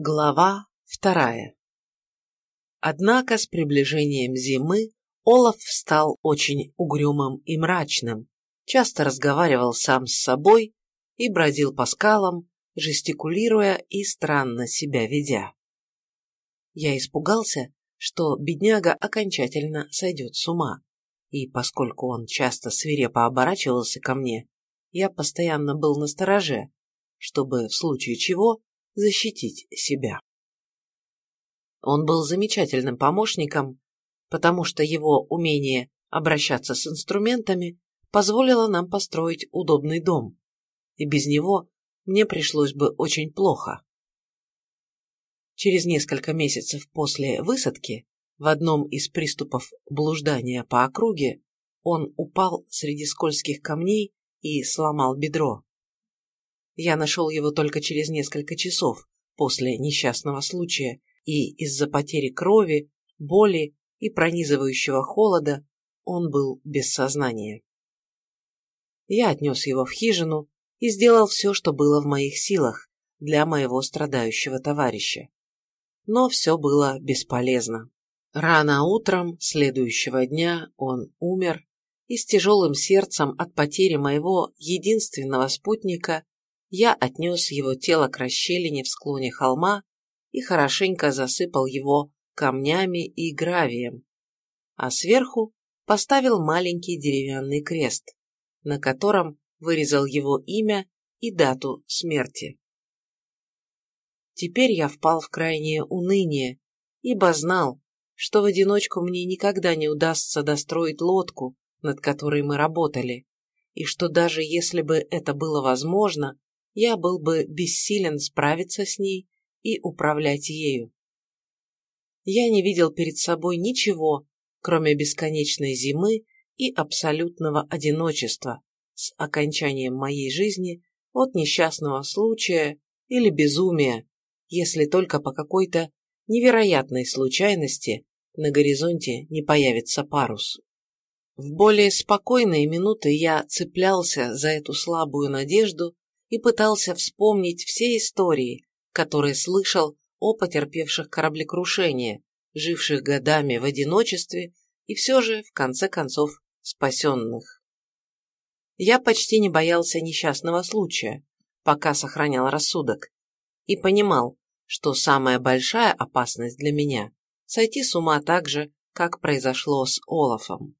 Глава вторая Однако с приближением зимы Олаф стал очень угрюмым и мрачным, часто разговаривал сам с собой и бродил по скалам, жестикулируя и странно себя ведя. Я испугался, что бедняга окончательно сойдет с ума, и поскольку он часто свирепо оборачивался ко мне, я постоянно был на стороже, чтобы в случае чего защитить себя. Он был замечательным помощником, потому что его умение обращаться с инструментами позволило нам построить удобный дом, и без него мне пришлось бы очень плохо. Через несколько месяцев после высадки в одном из приступов блуждания по округе он упал среди скользких камней и сломал бедро. Я нашел его только через несколько часов после несчастного случая, и из-за потери крови, боли и пронизывающего холода он был без сознания. Я отнес его в хижину и сделал все, что было в моих силах для моего страдающего товарища. Но все было бесполезно. Рано утром следующего дня он умер, и с тяжелым сердцем от потери моего единственного спутника я отнес его тело к расщелине в склоне холма и хорошенько засыпал его камнями и гравием, а сверху поставил маленький деревянный крест, на котором вырезал его имя и дату смерти. Теперь я впал в крайнее уныние, ибо знал, что в одиночку мне никогда не удастся достроить лодку, над которой мы работали, и что даже если бы это было возможно, я был бы бессилен справиться с ней и управлять ею. Я не видел перед собой ничего, кроме бесконечной зимы и абсолютного одиночества с окончанием моей жизни от несчастного случая или безумия, если только по какой-то невероятной случайности на горизонте не появится парус. В более спокойные минуты я цеплялся за эту слабую надежду и пытался вспомнить все истории, которые слышал о потерпевших кораблекрушение, живших годами в одиночестве и все же, в конце концов, спасенных. Я почти не боялся несчастного случая, пока сохранял рассудок, и понимал, что самая большая опасность для меня – сойти с ума так же, как произошло с Олафом.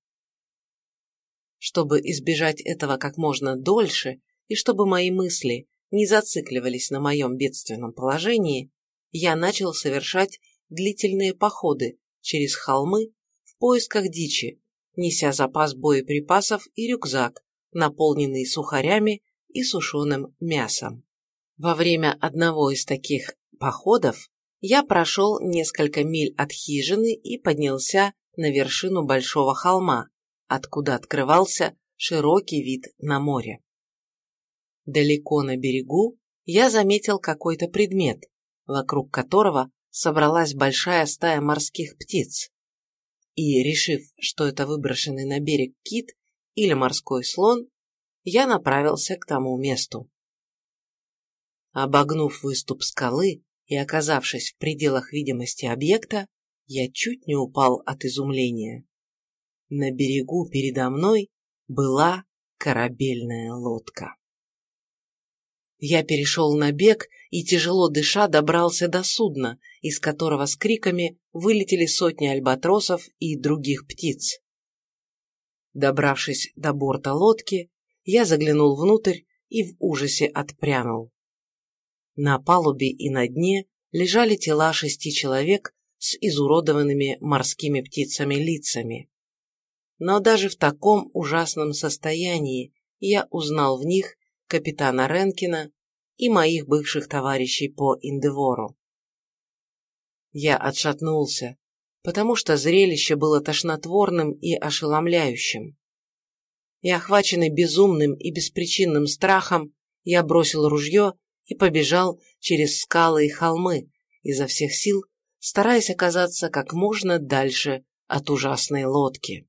Чтобы избежать этого как можно дольше и чтобы мои мысли не зацикливались на моем бедственном положении, я начал совершать длительные походы через холмы в поисках дичи, неся запас боеприпасов и рюкзак, наполненный сухарями и сушеным мясом. Во время одного из таких походов я прошел несколько миль от хижины и поднялся на вершину большого холма, откуда открывался широкий вид на море. Далеко на берегу я заметил какой-то предмет, вокруг которого собралась большая стая морских птиц. И, решив, что это выброшенный на берег кит или морской слон, я направился к тому месту. Обогнув выступ скалы и оказавшись в пределах видимости объекта, я чуть не упал от изумления. На берегу передо мной была корабельная лодка. Я перешел на бег и, тяжело дыша, добрался до судна, из которого с криками вылетели сотни альбатросов и других птиц. Добравшись до борта лодки, я заглянул внутрь и в ужасе отпрянул. На палубе и на дне лежали тела шести человек с изуродованными морскими птицами лицами. Но даже в таком ужасном состоянии я узнал в них капитана Ренкина и моих бывших товарищей по Индевору. Я отшатнулся, потому что зрелище было тошнотворным и ошеломляющим. И охваченный безумным и беспричинным страхом, я бросил ружье и побежал через скалы и холмы, изо всех сил стараясь оказаться как можно дальше от ужасной лодки.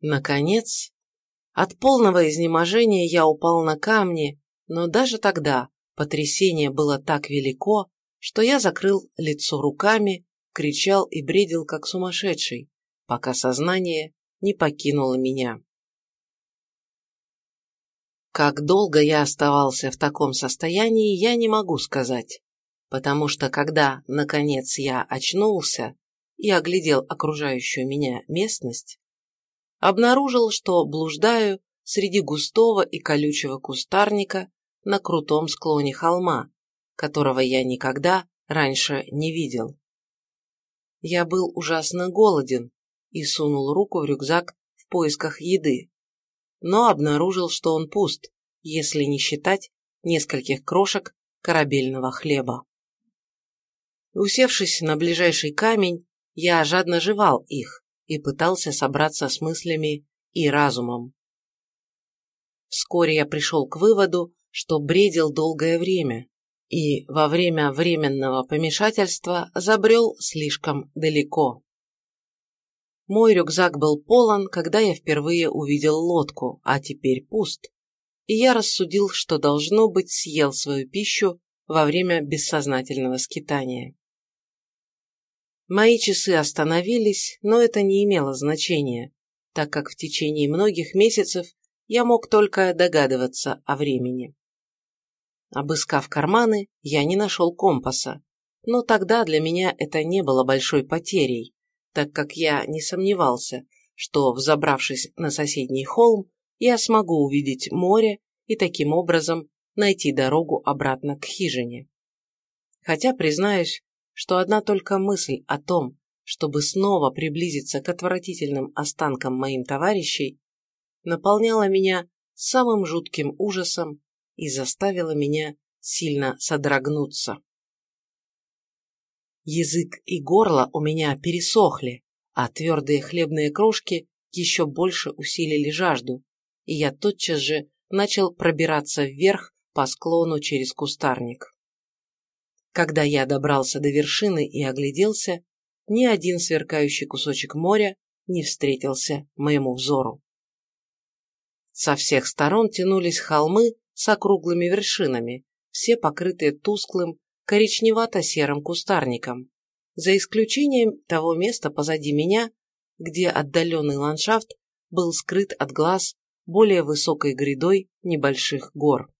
Наконец, от полного изнеможения я упал на камни, но даже тогда потрясение было так велико, что я закрыл лицо руками, кричал и бредил, как сумасшедший, пока сознание не покинуло меня. Как долго я оставался в таком состоянии, я не могу сказать, потому что когда, наконец, я очнулся и оглядел окружающую меня местность, обнаружил, что блуждаю среди густого и колючего кустарника на крутом склоне холма, которого я никогда раньше не видел. Я был ужасно голоден и сунул руку в рюкзак в поисках еды, но обнаружил, что он пуст, если не считать нескольких крошек корабельного хлеба. Усевшись на ближайший камень, я жадно жевал их и пытался собраться с мыслями и разумом. Вскоре я пришел к выводу, что бредил долгое время, и во время временного помешательства забрел слишком далеко. Мой рюкзак был полон, когда я впервые увидел лодку, а теперь пуст, и я рассудил, что, должно быть, съел свою пищу во время бессознательного скитания. Мои часы остановились, но это не имело значения, так как в течение многих месяцев я мог только догадываться о времени. Обыскав карманы, я не нашел компаса, но тогда для меня это не было большой потерей, так как я не сомневался, что, взобравшись на соседний холм, я смогу увидеть море и таким образом найти дорогу обратно к хижине. Хотя, признаюсь, что одна только мысль о том, чтобы снова приблизиться к отвратительным останкам моим товарищей, наполняла меня самым жутким ужасом и заставила меня сильно содрогнуться. Язык и горло у меня пересохли, а твердые хлебные крошки еще больше усилили жажду, и я тотчас же начал пробираться вверх по склону через кустарник. Когда я добрался до вершины и огляделся, ни один сверкающий кусочек моря не встретился моему взору. Со всех сторон тянулись холмы с округлыми вершинами, все покрытые тусклым, коричневато-серым кустарником, за исключением того места позади меня, где отдаленный ландшафт был скрыт от глаз более высокой грядой небольших гор.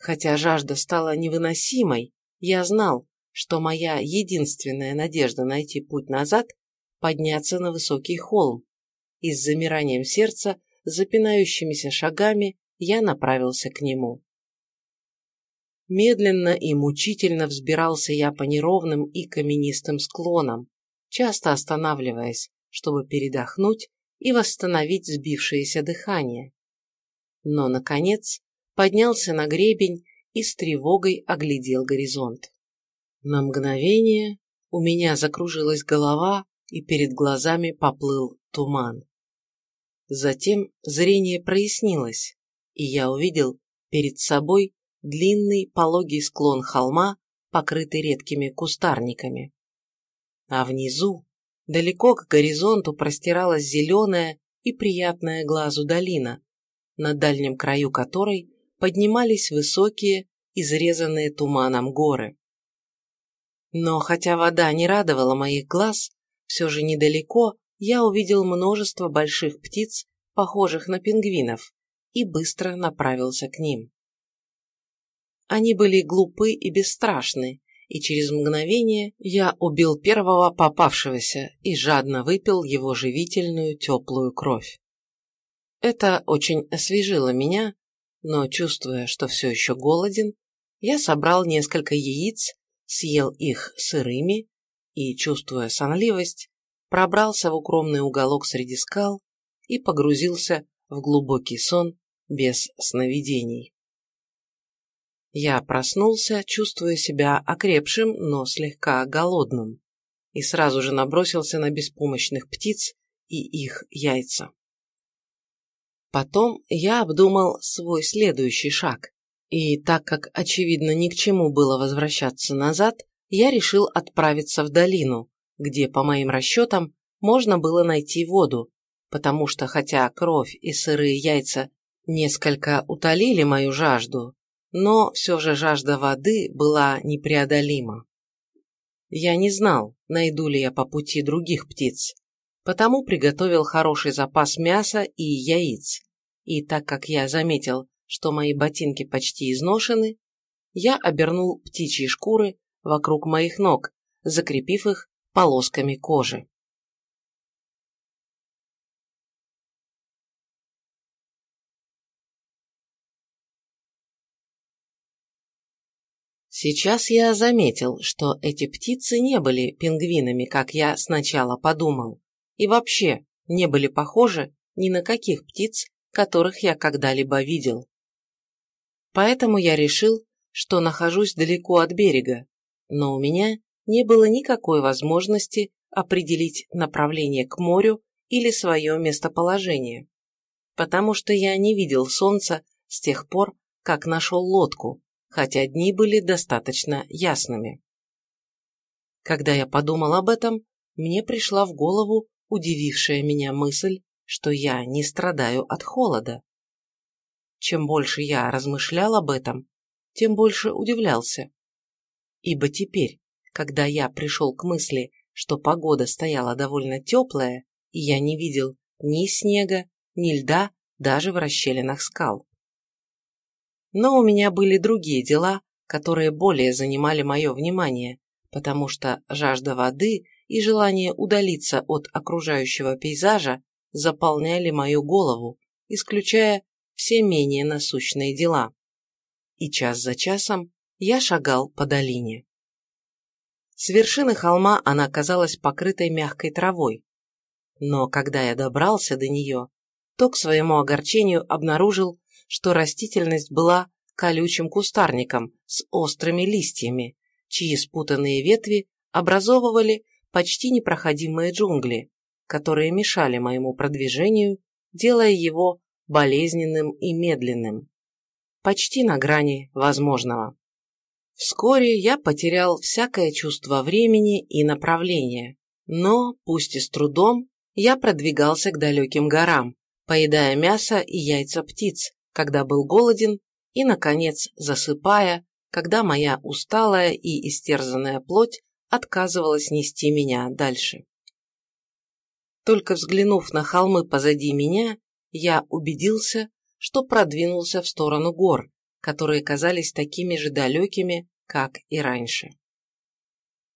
Хотя жажда стала невыносимой, я знал, что моя единственная надежда найти путь назад – подняться на высокий холм, и с замиранием сердца, запинающимися шагами, я направился к нему. Медленно и мучительно взбирался я по неровным и каменистым склонам, часто останавливаясь, чтобы передохнуть и восстановить сбившееся дыхание. Но, наконец, поднялся на гребень и с тревогой оглядел горизонт. На мгновение у меня закружилась голова, и перед глазами поплыл туман. Затем зрение прояснилось, и я увидел перед собой длинный пологий склон холма, покрытый редкими кустарниками. А внизу, далеко к горизонту, простиралась зеленая и приятная глазу долина, на дальнем краю которой поднимались высокие, изрезанные туманом горы. Но хотя вода не радовала моих глаз, все же недалеко я увидел множество больших птиц, похожих на пингвинов, и быстро направился к ним. Они были глупы и бесстрашны, и через мгновение я убил первого попавшегося и жадно выпил его живительную теплую кровь. Это очень освежило меня, но, чувствуя, что все еще голоден, я собрал несколько яиц, съел их сырыми и, чувствуя сонливость, пробрался в укромный уголок среди скал и погрузился в глубокий сон без сновидений. Я проснулся, чувствуя себя окрепшим, но слегка голодным, и сразу же набросился на беспомощных птиц и их яйца. Потом я обдумал свой следующий шаг, и так как, очевидно, ни к чему было возвращаться назад, я решил отправиться в долину, где, по моим расчетам, можно было найти воду, потому что хотя кровь и сырые яйца несколько утолили мою жажду, но все же жажда воды была непреодолима. Я не знал, найду ли я по пути других птиц, потому приготовил хороший запас мяса и яиц, и так как я заметил, что мои ботинки почти изношены, я обернул птичьи шкуры вокруг моих ног, закрепив их полосками кожи. Сейчас я заметил, что эти птицы не были пингвинами, как я сначала подумал, и вообще не были похожи ни на каких птиц, которых я когда-либо видел. Поэтому я решил, что нахожусь далеко от берега, но у меня не было никакой возможности определить направление к морю или свое местоположение, потому что я не видел солнца с тех пор, как нашел лодку, хотя дни были достаточно ясными. Когда я подумал об этом, мне пришла в голову удивившая меня мысль, что я не страдаю от холода. Чем больше я размышлял об этом, тем больше удивлялся. Ибо теперь, когда я пришел к мысли, что погода стояла довольно теплая, и я не видел ни снега, ни льда даже в расщелинах скал. Но у меня были другие дела, которые более занимали мое внимание, потому что жажда воды и желание удалиться от окружающего пейзажа заполняли мою голову, исключая все менее насущные дела. И час за часом я шагал по долине. С вершины холма она казалась покрытой мягкой травой. Но когда я добрался до нее, то к своему огорчению обнаружил, что растительность была колючим кустарником с острыми листьями, чьи спутанные ветви образовывали почти непроходимые джунгли, которые мешали моему продвижению, делая его болезненным и медленным. Почти на грани возможного. Вскоре я потерял всякое чувство времени и направления, но, пусть и с трудом, я продвигался к далеким горам, поедая мясо и яйца птиц, когда был голоден, и, наконец, засыпая, когда моя усталая и истерзанная плоть отказывалась нести меня дальше. Только взглянув на холмы позади меня, я убедился, что продвинулся в сторону гор, которые казались такими же далекими, как и раньше.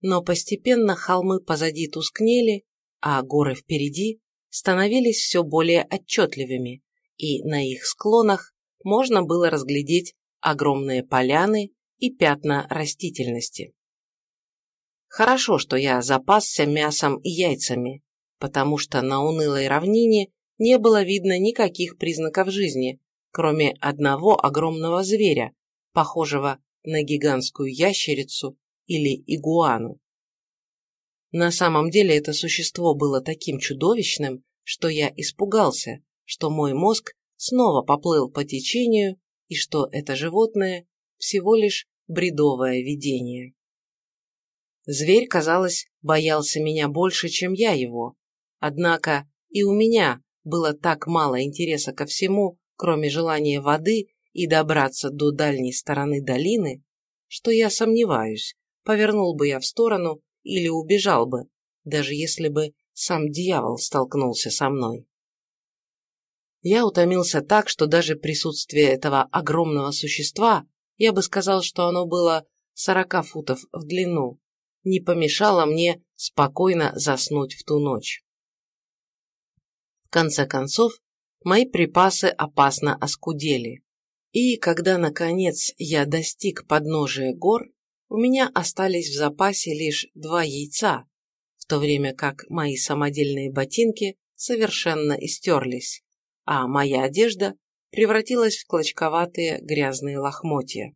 Но постепенно холмы позади тускнели, а горы впереди становились все более отчетливыми, и на их склонах можно было разглядеть огромные поляны и пятна растительности. Хорошо, что я запасся мясом и яйцами, потому что на унылой равнине не было видно никаких признаков жизни, кроме одного огромного зверя, похожего на гигантскую ящерицу или игуану. На самом деле это существо было таким чудовищным, что я испугался, что мой мозг снова поплыл по течению и что это животное всего лишь бредовое видение. Зверь, казалось, боялся меня больше, чем я его. Однако и у меня было так мало интереса ко всему, кроме желания воды и добраться до дальней стороны долины, что я сомневаюсь, повернул бы я в сторону или убежал бы, даже если бы сам дьявол столкнулся со мной. Я утомился так, что даже присутствие этого огромного существа, я бы сказал, что оно было сорока футов в длину, не помешало мне спокойно заснуть в ту ночь. В конце концов, мои припасы опасно оскудели, и когда, наконец, я достиг подножия гор, у меня остались в запасе лишь два яйца, в то время как мои самодельные ботинки совершенно истерлись, а моя одежда превратилась в клочковатые грязные лохмотья.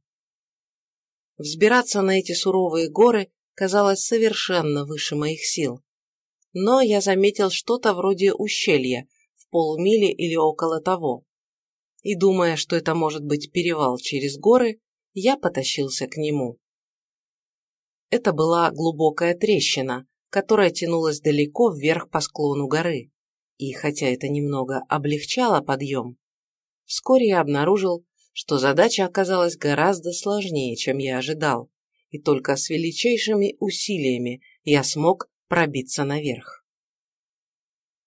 Взбираться на эти суровые горы казалось совершенно выше моих сил. Но я заметил что-то вроде ущелья в полумиле или около того. И думая, что это может быть перевал через горы, я потащился к нему. Это была глубокая трещина, которая тянулась далеко вверх по склону горы. И хотя это немного облегчало подъем, вскоре я обнаружил, что задача оказалась гораздо сложнее, чем я ожидал, и только с величайшими усилиями я смог пробиться наверх.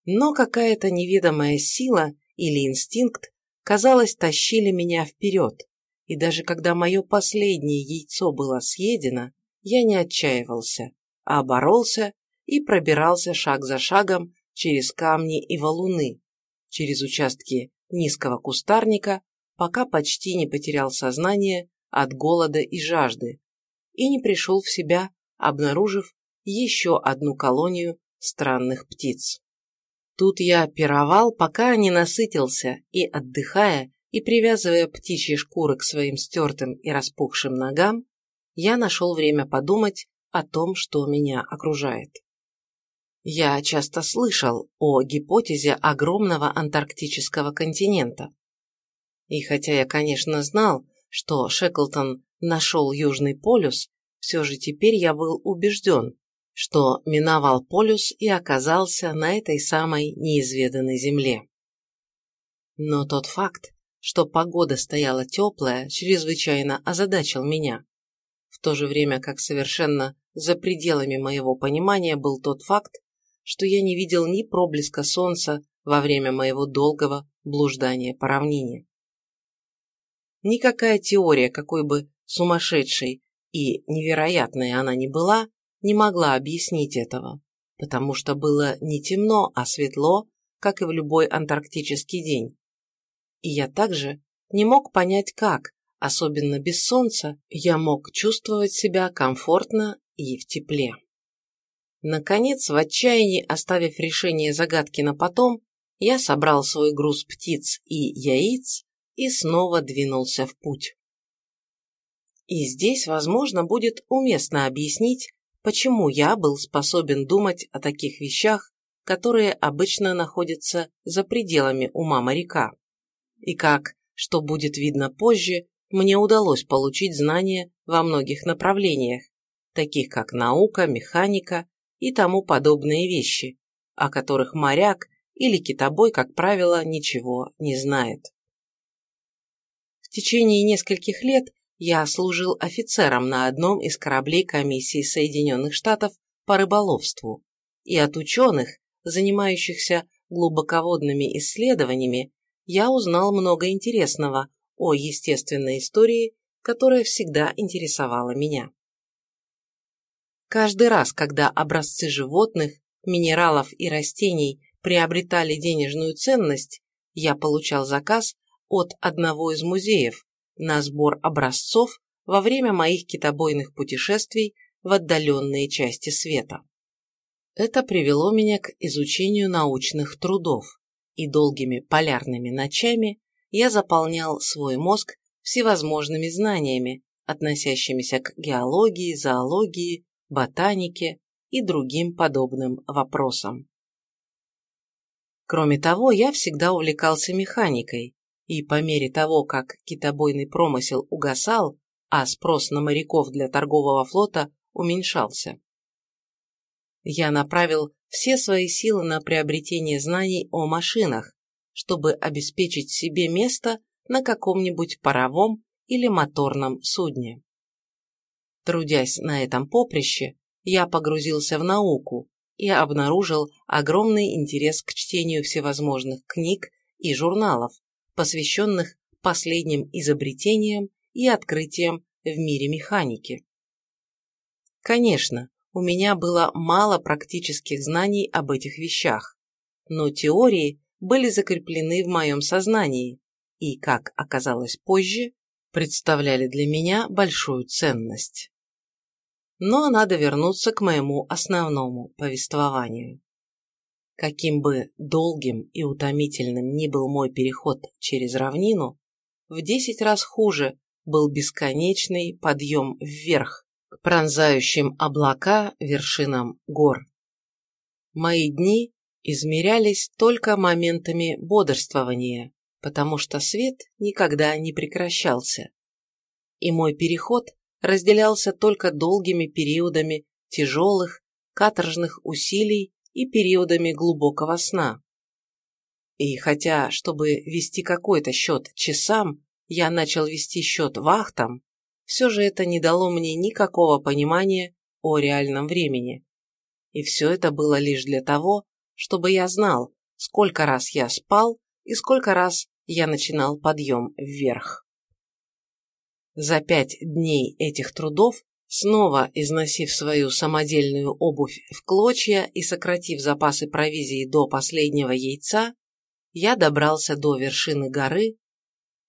Но какая-то неведомая сила или инстинкт, казалось, тащили меня вперед, и даже когда мое последнее яйцо было съедено, я не отчаивался, а боролся и пробирался шаг за шагом через камни и валуны, через участки низкого кустарника, пока почти не потерял сознание от голода и жажды и не пришел в себя, обнаружив еще одну колонию странных птиц. Тут я пировал, пока не насытился, и, отдыхая и привязывая птичьи шкуры к своим стертым и распухшим ногам, я нашел время подумать о том, что меня окружает. Я часто слышал о гипотезе огромного антарктического континента. И хотя я, конечно, знал, что Шеклтон нашел Южный полюс, все же теперь я был убежден, что миновал полюс и оказался на этой самой неизведанной земле. Но тот факт, что погода стояла теплая, чрезвычайно озадачил меня. В то же время как совершенно за пределами моего понимания был тот факт, что я не видел ни проблеска солнца во время моего долгого блуждания по равнине. Никакая теория, какой бы сумасшедшей и невероятной она не была, не могла объяснить этого, потому что было не темно, а светло, как и в любой антарктический день. И я также не мог понять, как, особенно без солнца, я мог чувствовать себя комфортно и в тепле. Наконец, в отчаянии оставив решение загадки на потом, я собрал свой груз птиц и яиц и снова двинулся в путь. И здесь, возможно, будет уместно объяснить, почему я был способен думать о таких вещах, которые обычно находятся за пределами ума моряка. И как, что будет видно позже, мне удалось получить знания во многих направлениях, таких как наука, механика и тому подобные вещи, о которых моряк или китобой, как правило, ничего не знает. В течение нескольких лет я служил офицером на одном из кораблей комиссии Соединенных Штатов по рыболовству, и от ученых, занимающихся глубоководными исследованиями, я узнал много интересного о естественной истории, которая всегда интересовала меня. Каждый раз, когда образцы животных, минералов и растений приобретали денежную ценность, я получал заказ от одного из музеев на сбор образцов во время моих китобойных путешествий в отдаленные части света. Это привело меня к изучению научных трудов, и долгими полярными ночами я заполнял свой мозг всевозможными знаниями, относящимися к геологии, зоологии, ботанике и другим подобным вопросам. Кроме того, я всегда увлекался механикой, и по мере того, как китобойный промысел угасал, а спрос на моряков для торгового флота уменьшался. Я направил все свои силы на приобретение знаний о машинах, чтобы обеспечить себе место на каком-нибудь паровом или моторном судне. Трудясь на этом поприще, я погрузился в науку и обнаружил огромный интерес к чтению всевозможных книг и журналов, посвященных последним изобретениям и открытиям в мире механики. Конечно, у меня было мало практических знаний об этих вещах, но теории были закреплены в моем сознании и, как оказалось позже, представляли для меня большую ценность. Но надо вернуться к моему основному повествованию. Каким бы долгим и утомительным ни был мой переход через равнину, в десять раз хуже был бесконечный подъем вверх, к пронзающим облака вершинам гор. Мои дни измерялись только моментами бодрствования, потому что свет никогда не прекращался. И мой переход разделялся только долгими периодами тяжелых, каторжных усилий и периодами глубокого сна. И хотя, чтобы вести какой-то счет часам, я начал вести счет вахтам, все же это не дало мне никакого понимания о реальном времени. И все это было лишь для того, чтобы я знал, сколько раз я спал и сколько раз я начинал подъем вверх. За пять дней этих трудов, снова износив свою самодельную обувь в клочья и сократив запасы провизии до последнего яйца, я добрался до вершины горы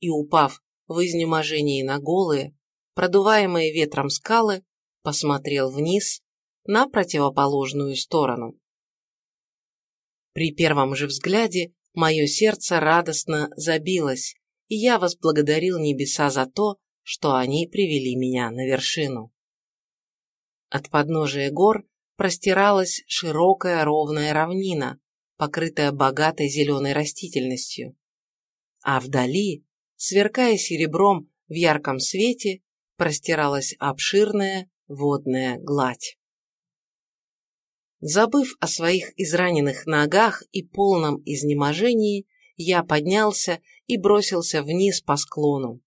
и, упав в изнеможении на голые, продуваемые ветром скалы, посмотрел вниз на противоположную сторону. При первом же взгляде мое сердце радостно забилось, и я возблагодарил небеса за то, что они привели меня на вершину. От подножия гор простиралась широкая ровная равнина, покрытая богатой зеленой растительностью. А вдали, сверкая серебром в ярком свете, простиралась обширная водная гладь. Забыв о своих израненных ногах и полном изнеможении, я поднялся и бросился вниз по склону.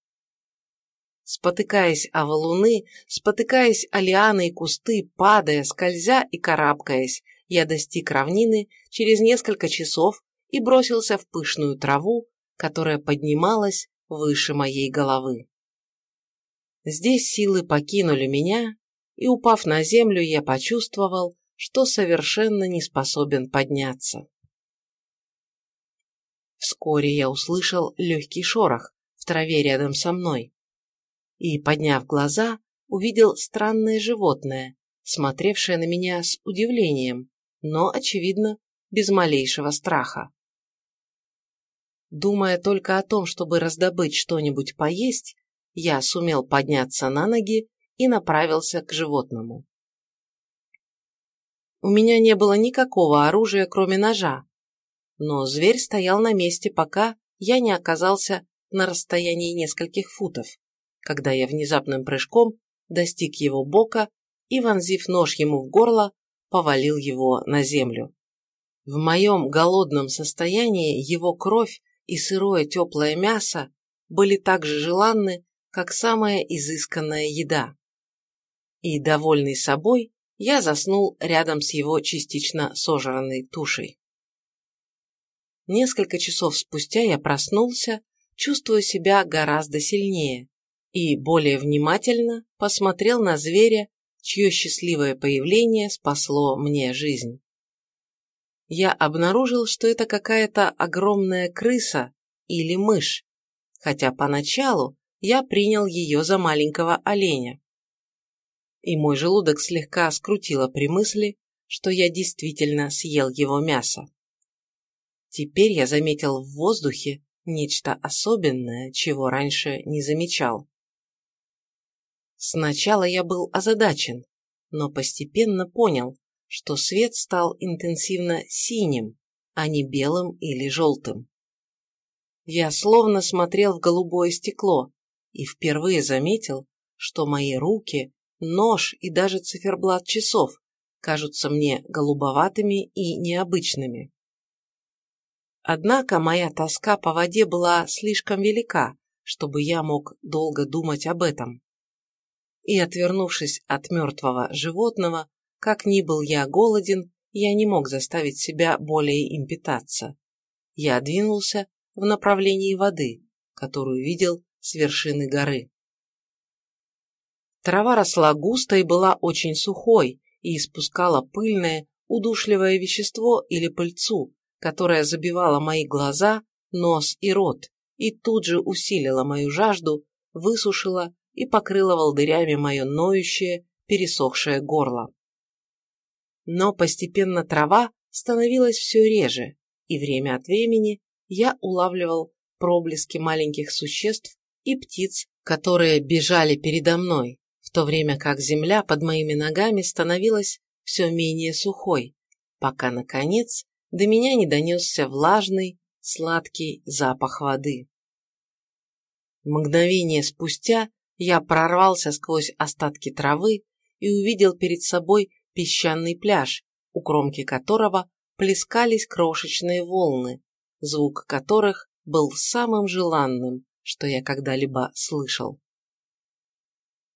Спотыкаясь о валуны, спотыкаясь о лианы и кусты, падая, скользя и карабкаясь, я достиг равнины через несколько часов и бросился в пышную траву, которая поднималась выше моей головы. Здесь силы покинули меня, и, упав на землю, я почувствовал, что совершенно не способен подняться. Вскоре я услышал легкий шорох в траве рядом со мной и, подняв глаза, увидел странное животное, смотревшее на меня с удивлением, но, очевидно, без малейшего страха. Думая только о том, чтобы раздобыть что-нибудь поесть, я сумел подняться на ноги и направился к животному. У меня не было никакого оружия, кроме ножа, но зверь стоял на месте, пока я не оказался на расстоянии нескольких футов, когда я внезапным прыжком достиг его бока и, вонзив нож ему в горло, повалил его на землю. В моем голодном состоянии его кровь и сырое теплое мясо были так же желанны, как самая изысканная еда. И, довольный собой, я заснул рядом с его частично сожранной тушей. Несколько часов спустя я проснулся, чувствуя себя гораздо сильнее, и более внимательно посмотрел на зверя, чье счастливое появление спасло мне жизнь. Я обнаружил, что это какая-то огромная крыса или мышь, хотя поначалу я принял ее за маленького оленя. И мой желудок слегка скрутило при мысли, что я действительно съел его мясо. Теперь я заметил в воздухе нечто особенное, чего раньше не замечал. Сначала я был озадачен, но постепенно понял, что свет стал интенсивно синим, а не белым или желтым. Я словно смотрел в голубое стекло, и впервые заметил, что мои руки, нож и даже циферблат часов кажутся мне голубоватыми и необычными. Однако моя тоска по воде была слишком велика, чтобы я мог долго думать об этом. И, отвернувшись от мертвого животного, как ни был я голоден, я не мог заставить себя более им питаться. Я двинулся в направлении воды, которую видел с вершины горы. Трава росла густо и была очень сухой и испускала пыльное, удушливое вещество или пыльцу, которая забивала мои глаза, нос и рот, и тут же усилила мою жажду, высушила и покрыла волдырями мое ноющее, пересохшее горло. Но постепенно трава становилась все реже, и время от времени я улавливал проблески маленьких существ и птиц, которые бежали передо мной, в то время как земля под моими ногами становилась все менее сухой, пока, наконец, до меня не донесся влажный, сладкий запах воды. Мгновение спустя я прорвался сквозь остатки травы и увидел перед собой песчаный пляж, у кромки которого плескались крошечные волны, звук которых был самым желанным, что я когда-либо слышал.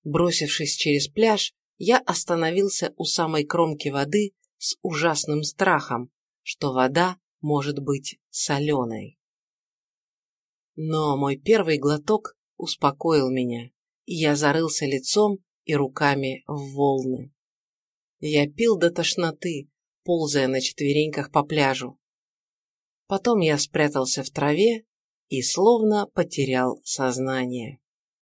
Бросившись через пляж, я остановился у самой кромки воды с ужасным страхом, что вода может быть соленой. Но мой первый глоток успокоил меня, я зарылся лицом и руками в волны. Я пил до тошноты, ползая на четвереньках по пляжу. Потом я спрятался в траве и словно потерял сознание.